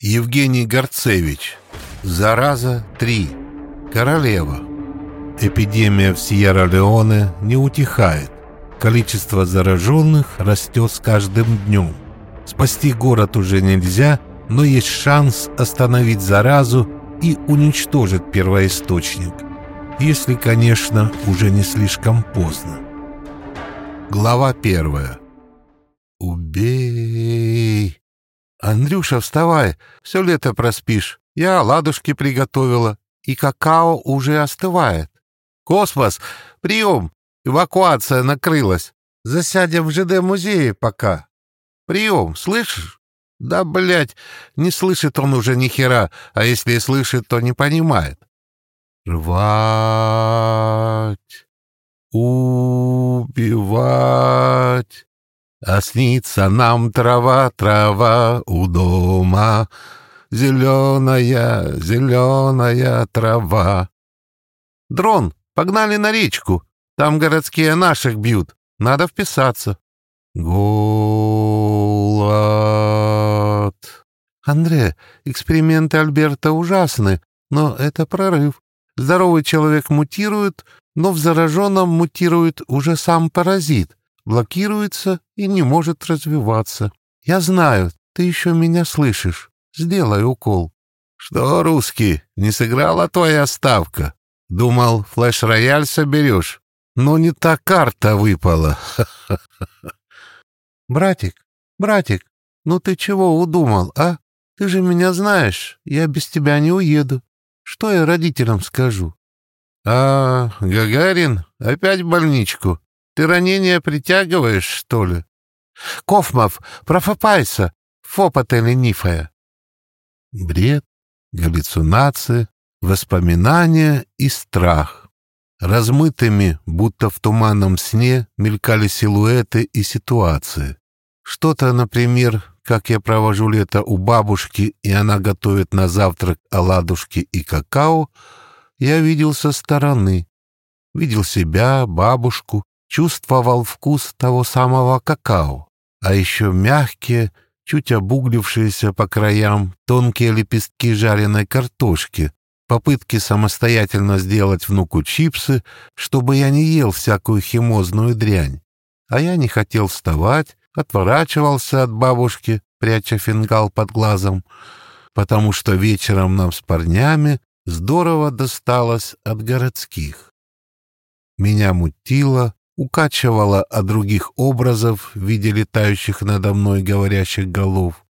Евгений Горцевич. Зараза 3. Королева. Эпидемия в Сьерра-Леоне не утихает. Количество зараженных растет с каждым днем. Спасти город уже нельзя, но есть шанс остановить заразу и уничтожить первоисточник. Если, конечно, уже не слишком поздно. Глава первая. «Убей!» «Андрюша, вставай, все лето проспишь. Я оладушки приготовила, и какао уже остывает. Космос, прием, эвакуация накрылась. Засядем в ЖД-музее пока. Прием, слышишь? Да, блядь, не слышит он уже ни хера, а если и слышит, то не понимает. Рвать, убивать. А снится нам трава, трава у дома, Зеленая, зеленая трава. Дрон, погнали на речку, там городские наших бьют, надо вписаться. Голод. Андре, эксперименты Альберта ужасны, но это прорыв. Здоровый человек мутирует, но в зараженном мутирует уже сам паразит блокируется и не может развиваться. Я знаю, ты еще меня слышишь. Сделай укол. Что, русский, не сыграла твоя ставка? Думал, флеш-рояль соберешь, но не та карта выпала. Братик, братик, ну ты чего удумал, а? Ты же меня знаешь, я без тебя не уеду. Что я родителям скажу? А, Гагарин, опять в больничку. Ты ранение притягиваешь, что ли? Кофмов, профопайся, фопота ленифая. Бред, галлюцинации, воспоминания и страх. Размытыми, будто в туманном сне, мелькали силуэты и ситуации. Что-то, например, как я провожу лето у бабушки, и она готовит на завтрак оладушки и какао, я видел со стороны. Видел себя, бабушку, чувствовал вкус того самого какао, а еще мягкие, чуть обуглившиеся по краям тонкие лепестки жареной картошки, попытки самостоятельно сделать внуку чипсы, чтобы я не ел всякую химозную дрянь. А я не хотел вставать, отворачивался от бабушки, пряча фингал под глазом, потому что вечером нам с парнями здорово досталось от городских. Меня мутило, укачивала от других образов в виде летающих надо мной говорящих голов.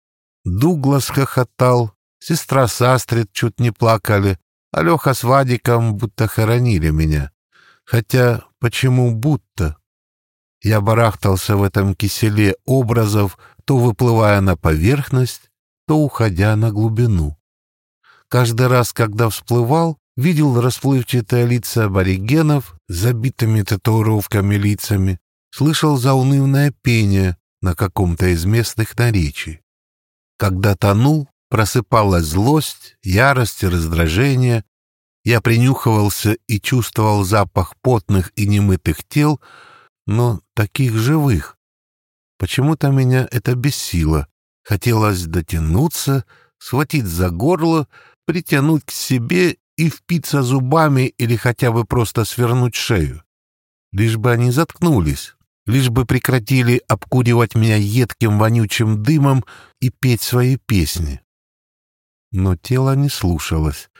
Дуглас хохотал, сестра с Астрид чуть не плакали, а Леха с Вадиком будто хоронили меня. Хотя почему будто? Я барахтался в этом киселе образов, то выплывая на поверхность, то уходя на глубину. Каждый раз, когда всплывал, видел расплывчатые лица аборигенов забитыми татуировками лицами, слышал заунывное пение на каком-то из местных наречий. Когда тонул, просыпалась злость, ярость и раздражение. Я принюхивался и чувствовал запах потных и немытых тел, но таких живых. Почему-то меня это бесило. Хотелось дотянуться, схватить за горло, притянуть к себе и впиться зубами или хотя бы просто свернуть шею. Лишь бы они заткнулись, лишь бы прекратили обкуривать меня едким вонючим дымом и петь свои песни. Но тело не слушалось.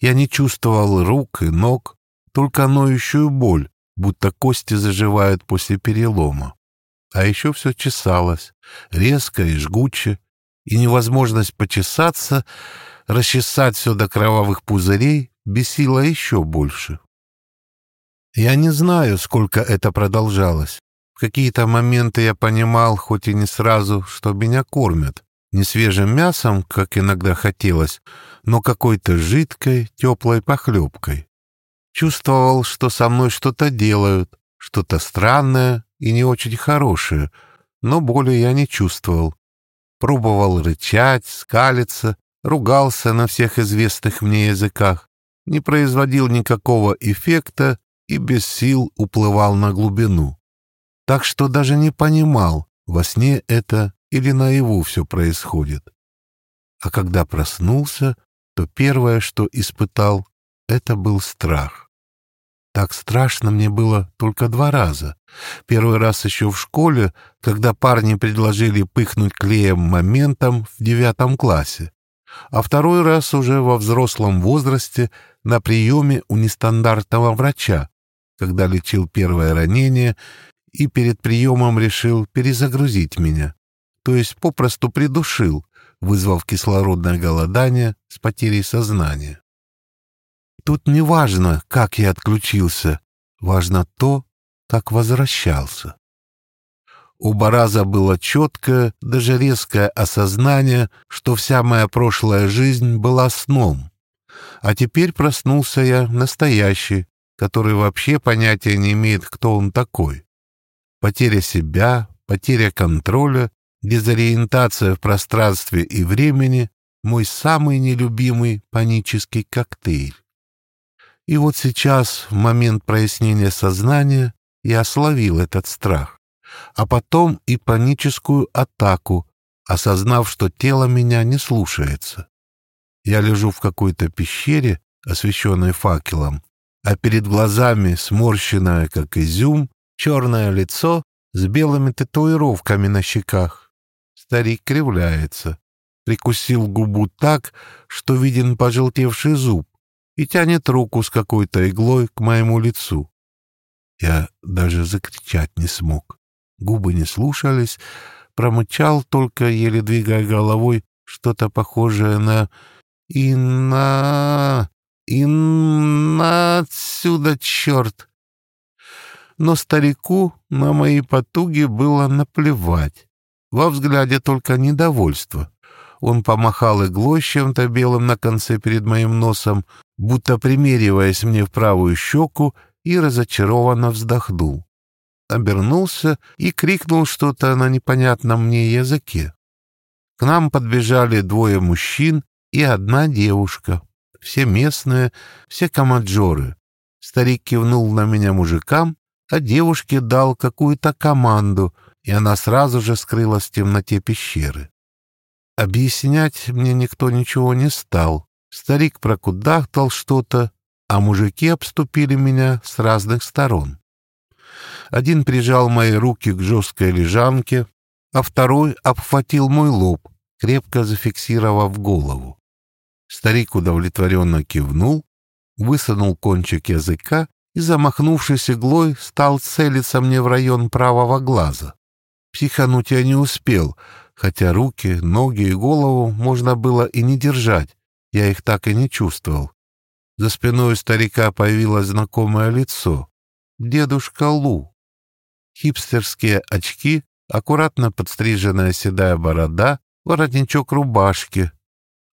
Я не чувствовал рук и ног, только ноющую боль, будто кости заживают после перелома. А еще все чесалось, резко и жгуче, и невозможность почесаться расчесать все до кровавых пузырей бесило еще больше. Я не знаю, сколько это продолжалось. В какие-то моменты я понимал, хоть и не сразу, что меня кормят. Не свежим мясом, как иногда хотелось, но какой-то жидкой, теплой похлебкой. Чувствовал, что со мной что-то делают, что-то странное и не очень хорошее, но боли я не чувствовал. Пробовал рычать, скалиться, ругался на всех известных мне языках, не производил никакого эффекта и без сил уплывал на глубину. Так что даже не понимал, во сне это или наяву все происходит. А когда проснулся, то первое, что испытал, это был страх. Так страшно мне было только два раза. Первый раз еще в школе, когда парни предложили пыхнуть клеем моментом в девятом классе. А второй раз уже во взрослом возрасте на приеме у нестандартного врача, когда лечил первое ранение и перед приемом решил перезагрузить меня. То есть попросту придушил, вызвав кислородное голодание с потерей сознания. Тут не важно, как я отключился, важно то, как возвращался. У Бараза было четкое, даже резкое осознание, что вся моя прошлая жизнь была сном. А теперь проснулся я настоящий, который вообще понятия не имеет, кто он такой. Потеря себя, потеря контроля, дезориентация в пространстве и времени — мой самый нелюбимый панический коктейль. И вот сейчас, в момент прояснения сознания, я словил этот страх, а потом и паническую атаку, осознав, что тело меня не слушается. Я лежу в какой-то пещере, освещенной факелом, а перед глазами сморщенное, как изюм, черное лицо с белыми татуировками на щеках. Старик кривляется, прикусил губу так, что виден пожелтевший зуб, и тянет руку с какой-то иглой к моему лицу. Я даже закричать не смог. Губы не слушались, промычал, только еле двигая головой, что-то похожее на «Инна... Инна отсюда, черт!» Но старику на мои потуги было наплевать. Во взгляде только недовольство. Он помахал иглой чем-то белым на конце перед моим носом, будто примериваясь мне в правую щеку, и разочарованно вздохнул. Обернулся и крикнул что-то на непонятном мне языке. К нам подбежали двое мужчин и одна девушка. Все местные, все комаджоры. Старик кивнул на меня мужикам, а девушке дал какую-то команду, и она сразу же скрылась в темноте пещеры. Объяснять мне никто ничего не стал. Старик прокудахтал что-то, а мужики обступили меня с разных сторон. Один прижал мои руки к жесткой лежанке, а второй обхватил мой лоб, крепко зафиксировав голову. Старик удовлетворенно кивнул, высунул кончик языка и, замахнувшись иглой, стал целиться мне в район правого глаза. Психануть я не успел, хотя руки, ноги и голову можно было и не держать, я их так и не чувствовал. За спиной старика появилось знакомое лицо. Дедушка Лу. Хипстерские очки, аккуратно подстриженная седая борода, воротничок рубашки.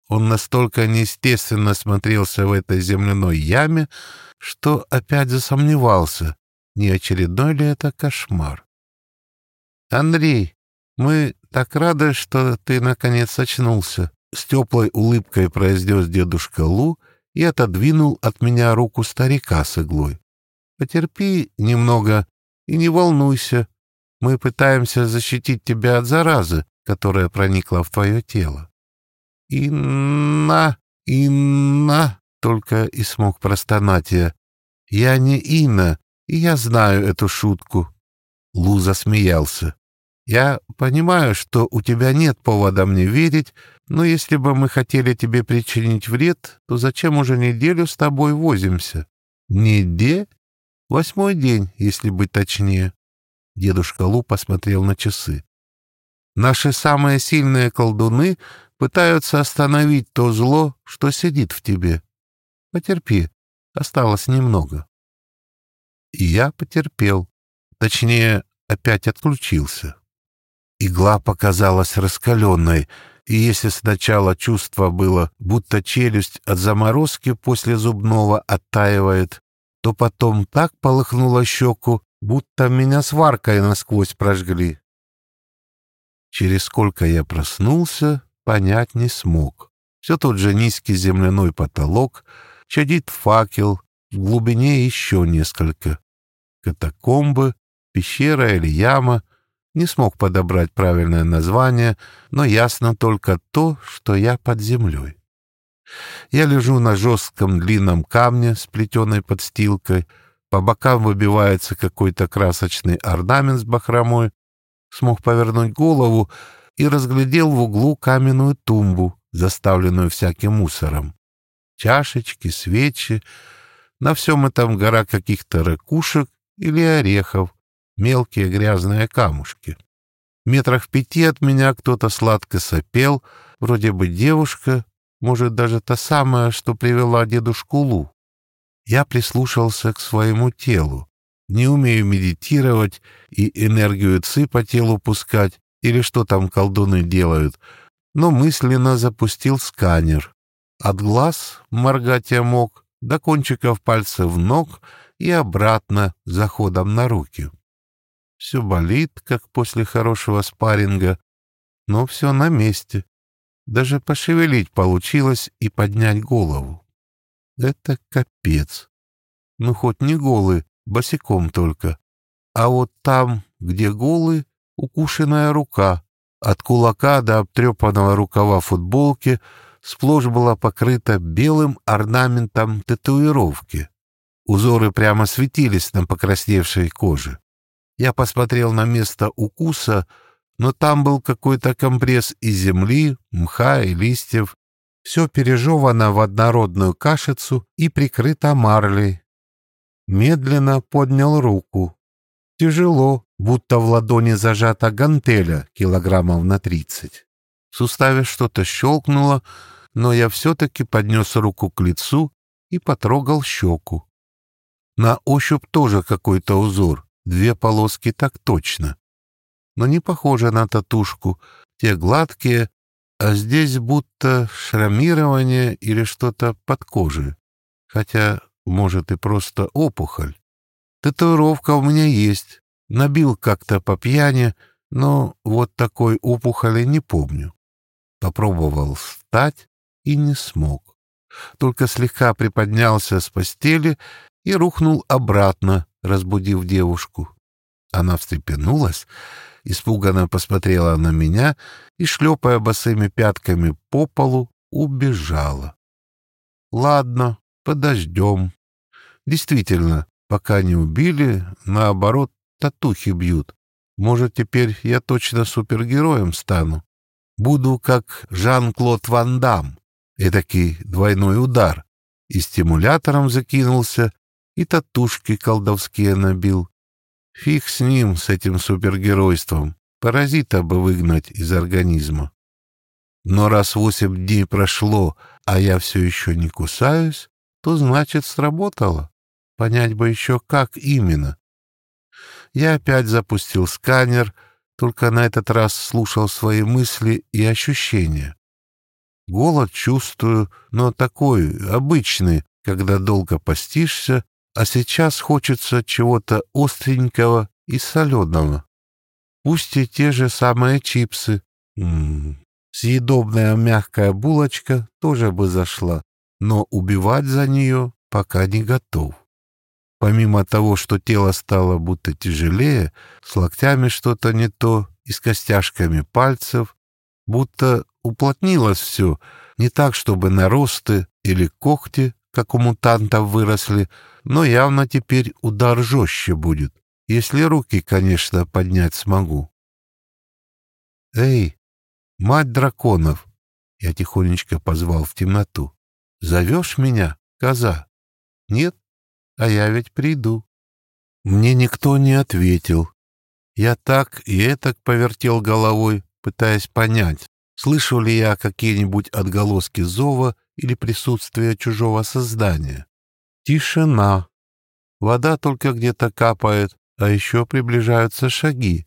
Он настолько неестественно смотрелся в этой земляной яме, что опять засомневался, не очередной ли это кошмар. «Андрей, мы так рады, что ты наконец очнулся», с теплой улыбкой произнес дедушка Лу и отодвинул от меня руку старика с иглой. «Потерпи немного и не волнуйся. Мы пытаемся защитить тебя от заразы, которая проникла в твое тело». «Инна, Инна!» — только и смог простонать я. «Я не Инна, и я знаю эту шутку». Лу засмеялся. «Я понимаю, что у тебя нет повода мне верить, но если бы мы хотели тебе причинить вред, то зачем уже неделю с тобой возимся? Неде? Восьмой день, если быть точнее. Дедушка Лу посмотрел на часы. Наши самые сильные колдуны пытаются остановить то зло, что сидит в тебе. Потерпи, осталось немного. И я потерпел. Точнее, опять отключился. Игла показалась раскаленной, и если сначала чувство было, будто челюсть от заморозки после зубного оттаивает, то потом так полыхнуло щеку, будто меня сваркой насквозь прожгли. Через сколько я проснулся, понять не смог. Все тот же низкий земляной потолок, чадит факел, в глубине еще несколько. Катакомбы, пещера или яма, Не смог подобрать правильное название, но ясно только то, что я под землей. Я лежу на жестком длинном камне с плетеной подстилкой, по бокам выбивается какой-то красочный орнамент с бахромой, смог повернуть голову и разглядел в углу каменную тумбу, заставленную всяким мусором. Чашечки, свечи, на всем этом гора каких-то ракушек или орехов, мелкие грязные камушки. Метрах в пяти от меня кто-то сладко сопел, вроде бы девушка, может, даже та самая, что привела дедушку Лу. Я прислушался к своему телу. Не умею медитировать и энергию ци по телу пускать, или что там колдуны делают, но мысленно запустил сканер. От глаз моргать я мог, до кончиков пальцев ног и обратно заходом на руки. Все болит, как после хорошего спарринга, но все на месте. Даже пошевелить получилось и поднять голову. Это капец. Ну, хоть не голый, босиком только. А вот там, где голый, укушенная рука. От кулака до обтрепанного рукава футболки сплошь была покрыта белым орнаментом татуировки. Узоры прямо светились на покрасневшей коже. Я посмотрел на место укуса, но там был какой-то компресс из земли, мха и листьев. Все пережевано в однородную кашицу и прикрыто марлей. Медленно поднял руку. Тяжело, будто в ладони зажата гантеля килограммов на тридцать. В суставе что-то щелкнуло, но я все-таки поднес руку к лицу и потрогал щеку. На ощупь тоже какой-то узор, две полоски так точно. Но не похоже на татушку, те гладкие, а здесь будто шрамирование или что-то под кожей. Хотя, может, и просто опухоль. Татуировка у меня есть, Набил как-то по пьяни, но вот такой опухоли не помню. Попробовал встать и не смог. Только слегка приподнялся с постели и рухнул обратно, разбудив девушку. Она встрепенулась, испуганно посмотрела на меня и, шлепая босыми пятками по полу, убежала. Ладно, подождем. Действительно, пока не убили, наоборот, татухи бьют. Может, теперь я точно супергероем стану. Буду как Жан-Клод Ван Дам. Эдакий двойной удар. И стимулятором закинулся, и татушки колдовские набил. Фиг с ним, с этим супергеройством. Паразита бы выгнать из организма. Но раз восемь дней прошло, а я все еще не кусаюсь, то значит сработало. Понять бы еще как именно. Я опять запустил сканер, только на этот раз слушал свои мысли и ощущения. Голод чувствую, но такой, обычный, когда долго постишься, а сейчас хочется чего-то остренького и соленого. Пусть и те же самые чипсы. М -м -м. Съедобная мягкая булочка тоже бы зашла, но убивать за нее пока не готов. Помимо того, что тело стало будто тяжелее, с локтями что-то не то и с костяшками пальцев, будто уплотнилось все, не так, чтобы наросты или когти, как у мутантов, выросли, но явно теперь удар жестче будет, если руки, конечно, поднять смогу. «Эй, мать драконов!» Я тихонечко позвал в темноту. «Зовешь меня, коза?» «Нет? а я ведь приду. Мне никто не ответил. Я так и этак повертел головой, пытаясь понять, слышу ли я какие-нибудь отголоски зова или присутствия чужого создания. Тишина. Вода только где-то капает, а еще приближаются шаги.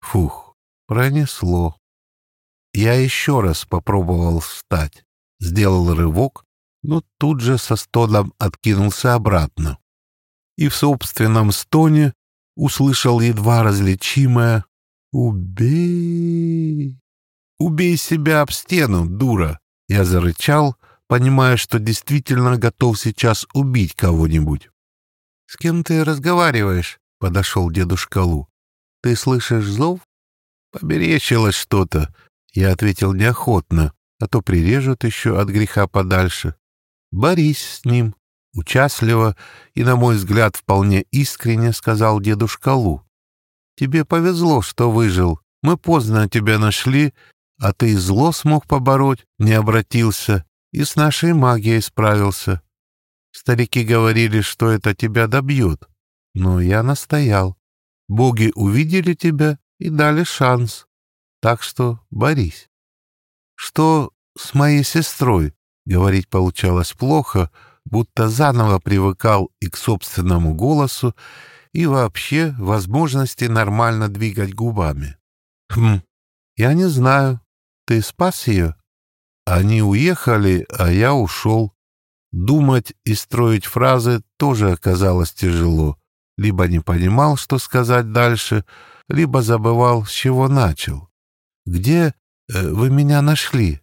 Фух, пронесло. Я еще раз попробовал встать. Сделал рывок, но тут же со стоном откинулся обратно и в собственном стоне услышал едва различимое «Убей! Убей себя об стену, дура!» Я зарычал, понимая, что действительно готов сейчас убить кого-нибудь. «С кем ты разговариваешь?» — подошел дедушка Лу. «Ты слышишь зов? Поберечилось что-то. Я ответил неохотно, а то прирежут еще от греха подальше. Борись с ним. Участливо и, на мой взгляд, вполне искренне сказал дедушка Лу. Тебе повезло, что выжил. Мы поздно тебя нашли, а ты зло смог побороть, не обратился, и с нашей магией справился. Старики говорили, что это тебя добьет, но я настоял. Боги увидели тебя и дали шанс. Так что борись. Что с моей сестрой? Говорить получалось плохо, будто заново привыкал и к собственному голосу, и вообще возможности нормально двигать губами. Хм, я не знаю. Ты спас ее? Они уехали, а я ушел. Думать и строить фразы тоже оказалось тяжело. Либо не понимал, что сказать дальше, либо забывал, с чего начал. «Где э, вы меня нашли?»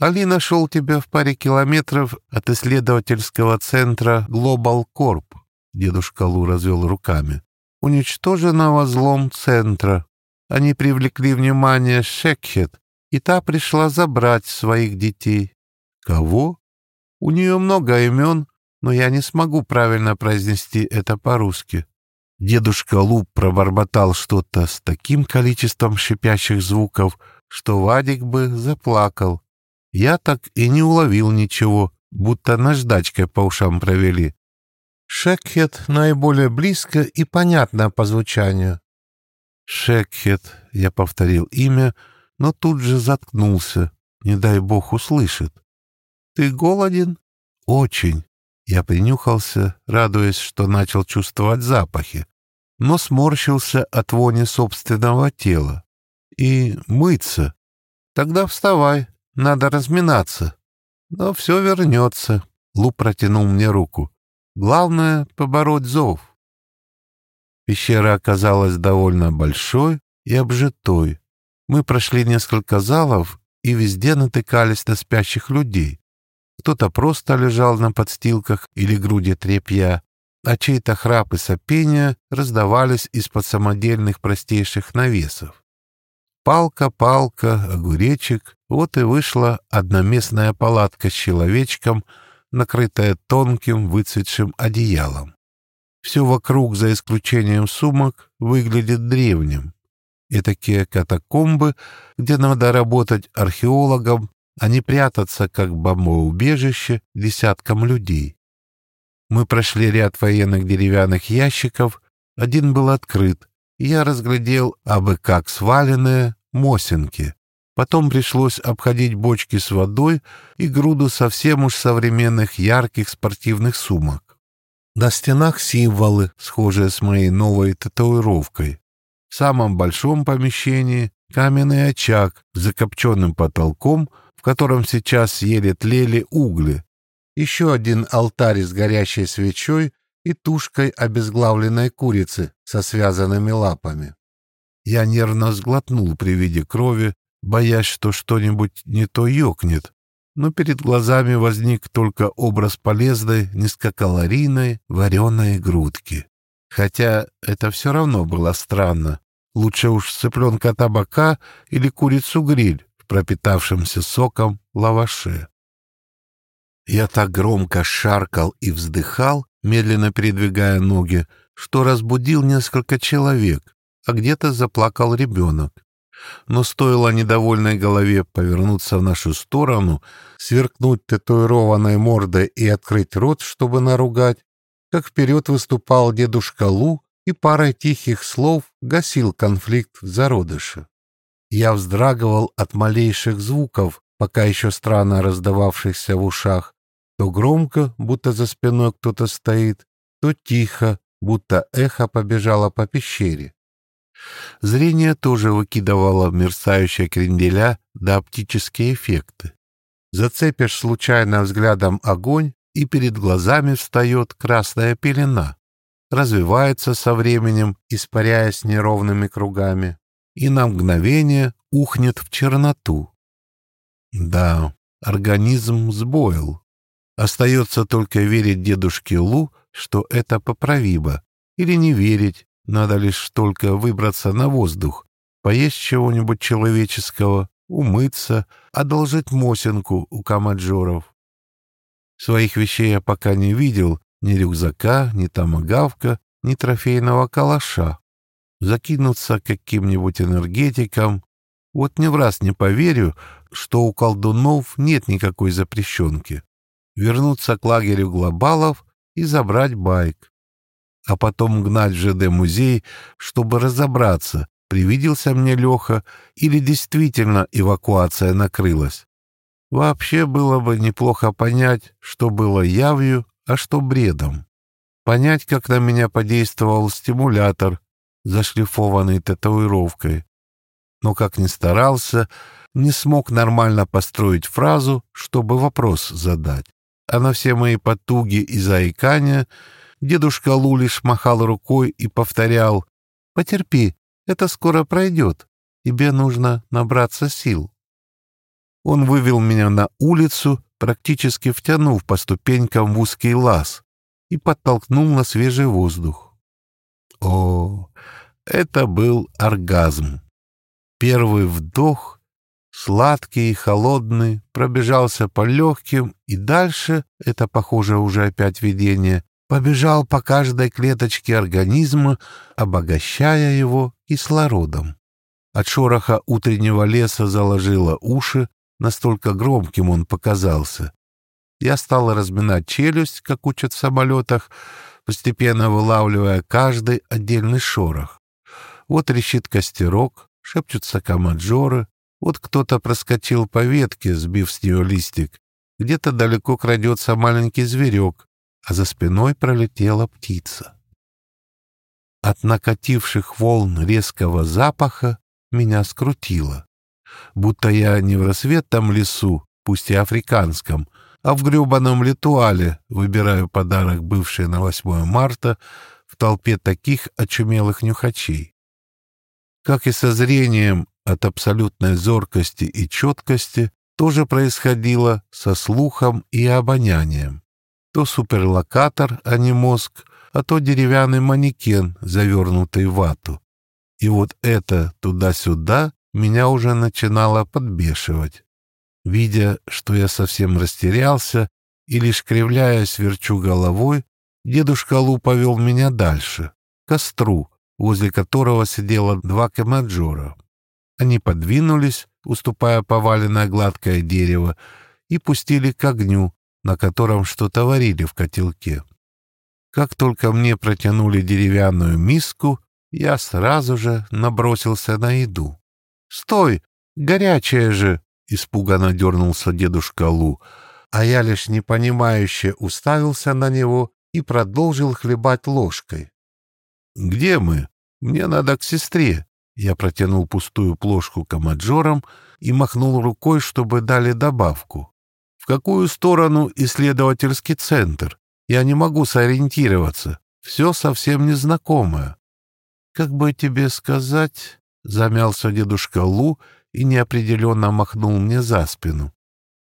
«Али нашел тебя в паре километров от исследовательского центра Global Corp», — дедушка Лу развел руками. «Уничтоженного злом центра. Они привлекли внимание Шекхет, и та пришла забрать своих детей». «Кого?» «У нее много имен, но я не смогу правильно произнести это по-русски. Дедушка Луп пробормотал что-то с таким количеством шипящих звуков, что Вадик бы заплакал. Я так и не уловил ничего, будто наждачкой по ушам провели. Шекхет наиболее близко и понятно по звучанию. Шекхет, я повторил имя, но тут же заткнулся, не дай бог услышит. Ты голоден? Очень. Я принюхался, радуясь, что начал чувствовать запахи но сморщился от вони собственного тела. И мыться. Тогда вставай, надо разминаться. Но все вернется. Лу протянул мне руку. Главное — побороть зов. Пещера оказалась довольно большой и обжитой. Мы прошли несколько залов и везде натыкались на спящих людей. Кто-то просто лежал на подстилках или груди тряпья, а чей-то храп и сопения раздавались из-под самодельных простейших навесов. Палка, палка, огуречек — вот и вышла одноместная палатка с человечком, накрытая тонким выцветшим одеялом. Все вокруг, за исключением сумок, выглядит древним. И такие катакомбы, где надо работать археологом, а не прятаться, как бомбоубежище, десяткам людей. Мы прошли ряд военных деревянных ящиков, один был открыт, и я разглядел абы как сваленные мосинки. Потом пришлось обходить бочки с водой и груду совсем уж современных ярких спортивных сумок. На стенах символы, схожие с моей новой татуировкой. В самом большом помещении каменный очаг с закопченным потолком, в котором сейчас еле тлели угли, еще один алтарь с горящей свечой и тушкой обезглавленной курицы со связанными лапами. Я нервно сглотнул при виде крови, боясь, что что-нибудь не то ёкнет, но перед глазами возник только образ полезной, низкокалорийной вареной грудки. Хотя это все равно было странно. Лучше уж цыпленка табака или курицу-гриль в пропитавшемся соком лаваше. Я так громко шаркал и вздыхал, медленно передвигая ноги, что разбудил несколько человек, а где-то заплакал ребенок. Но стоило недовольной голове повернуться в нашу сторону, сверкнуть татуированной мордой и открыть рот, чтобы наругать, как вперед выступал дедушка Лу и парой тихих слов гасил конфликт в зародыше. Я вздрагивал от малейших звуков, пока еще странно раздававшихся в ушах, то громко, будто за спиной кто-то стоит, то тихо, будто эхо побежало по пещере. Зрение тоже выкидывало мерцающие кренделя да оптические эффекты. Зацепишь случайно взглядом огонь, и перед глазами встает красная пелена, развивается со временем, испаряясь неровными кругами, и на мгновение ухнет в черноту. Да, организм сбоил. Остается только верить дедушке Лу, что это поправимо, или не верить, надо лишь только выбраться на воздух, поесть чего-нибудь человеческого, умыться, одолжить мосинку у камаджоров. Своих вещей я пока не видел, ни рюкзака, ни томагавка, ни трофейного калаша. Закинуться каким-нибудь энергетиком. Вот ни в раз не поверю, что у колдунов нет никакой запрещенки. Вернуться к лагерю глобалов и забрать байк. А потом гнать в ЖД-музей, чтобы разобраться, привиделся мне Леха или действительно эвакуация накрылась. Вообще было бы неплохо понять, что было явью, а что бредом. Понять, как на меня подействовал стимулятор, зашлифованный татуировкой. Но, как ни старался, не смог нормально построить фразу, чтобы вопрос задать. А на все мои потуги и заикания дедушка Лу лишь махал рукой и повторял «Потерпи, это скоро пройдет, тебе нужно набраться сил». Он вывел меня на улицу, практически втянув по ступенькам в узкий лаз, и подтолкнул на свежий воздух. О, это был оргазм. Первый вдох, сладкий и холодный, пробежался по легким, и дальше, это похоже уже опять видение, побежал по каждой клеточке организма, обогащая его кислородом. От шороха утреннего леса заложило уши, настолько громким он показался. Я стал разминать челюсть, как учат в самолетах, постепенно вылавливая каждый отдельный шорох. Вот рещит костерок, шепчутся камаджоры, вот кто-то проскочил по ветке, сбив с нее листик. Где-то далеко крадется маленький зверек, а за спиной пролетела птица. От накативших волн резкого запаха меня скрутило будто я не в рассветном лесу, пусть и африканском, а в гребаном литуале выбираю подарок бывший на 8 марта в толпе таких очумелых нюхачей. Как и со зрением от абсолютной зоркости и четкости, тоже происходило со слухом и обонянием. То суперлокатор, а не мозг, а то деревянный манекен, завернутый в вату. И вот это туда-сюда меня уже начинало подбешивать. Видя, что я совсем растерялся и лишь кривляясь верчу головой, дедушка Лу повел меня дальше, к костру, возле которого сидело два камаджора. Они подвинулись, уступая поваленное гладкое дерево, и пустили к огню, на котором что-то варили в котелке. Как только мне протянули деревянную миску, я сразу же набросился на еду. «Стой! Горячая же!» — испуганно дернулся дедушка Лу, а я лишь непонимающе уставился на него и продолжил хлебать ложкой. «Где мы? Мне надо к сестре!» Я протянул пустую плошку комаджорам и махнул рукой, чтобы дали добавку. «В какую сторону исследовательский центр? Я не могу сориентироваться. Все совсем незнакомое». «Как бы тебе сказать...» Замялся дедушка Лу и неопределенно махнул мне за спину.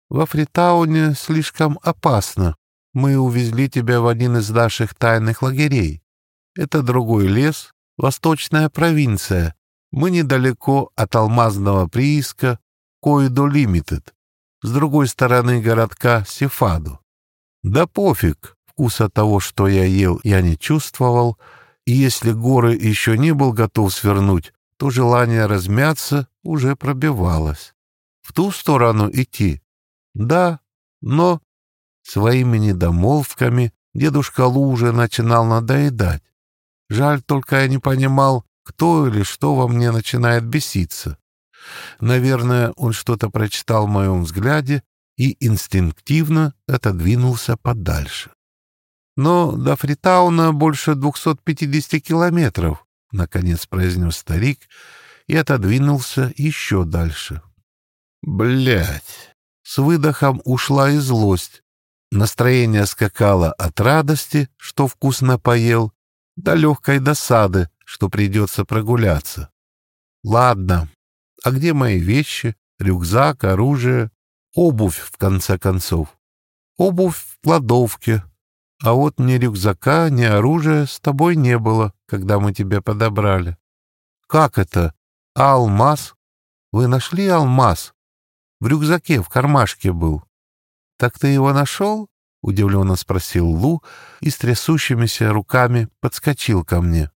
«Во Фритауне слишком опасно. Мы увезли тебя в один из наших тайных лагерей. Это другой лес, восточная провинция. Мы недалеко от алмазного прииска Коидо Лимитед, с другой стороны городка Сефаду. Да пофиг, вкуса того, что я ел, я не чувствовал, и если горы еще не был готов свернуть, то желание размяться уже пробивалось. В ту сторону идти? Да, но своими недомолвками дедушка Лу уже начинал надоедать. Жаль, только я не понимал, кто или что во мне начинает беситься. Наверное, он что-то прочитал в моем взгляде и инстинктивно отодвинулся подальше. Но до Фритауна больше 250 километров, — наконец произнес старик и отодвинулся еще дальше. Блять! С выдохом ушла и злость. Настроение скакало от радости, что вкусно поел, до легкой досады, что придется прогуляться. Ладно, а где мои вещи, рюкзак, оружие, обувь, в конце концов? Обувь в кладовке, а вот ни рюкзака, ни оружия с тобой не было, когда мы тебя подобрали. Как это? А алмаз? Вы нашли алмаз? В рюкзаке, в кармашке был. Так ты его нашел? Удивленно спросил Лу и с трясущимися руками подскочил ко мне.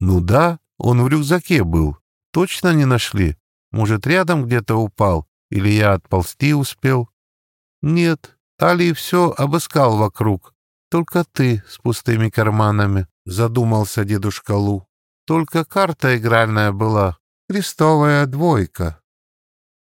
Ну да, он в рюкзаке был. Точно не нашли? Может, рядом где-то упал? Или я отползти успел? Нет, Али все обыскал вокруг. Только ты с пустыми карманами, задумался дедушка Лу. Только карта игральная была, крестовая двойка.